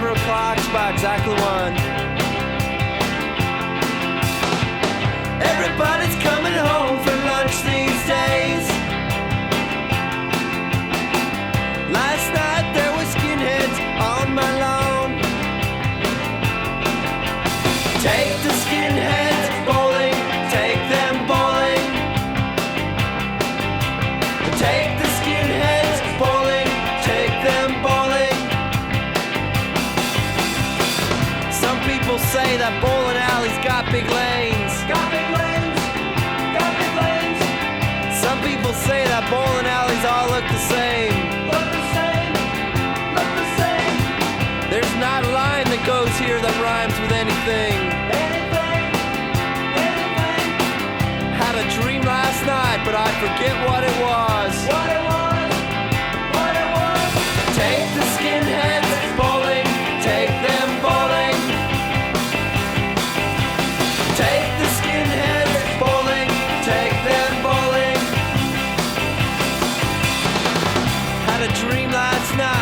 alarm clocks by exactly one. Say that bowling alleys got big lanes. Got big lanes, got big lanes. Some people say that bowling alleys all look the same. Look the same, look the same. There's not a line that goes here that rhymes with anything. Anything, anything. Had a dream last night, but I forget what. had a dream last night.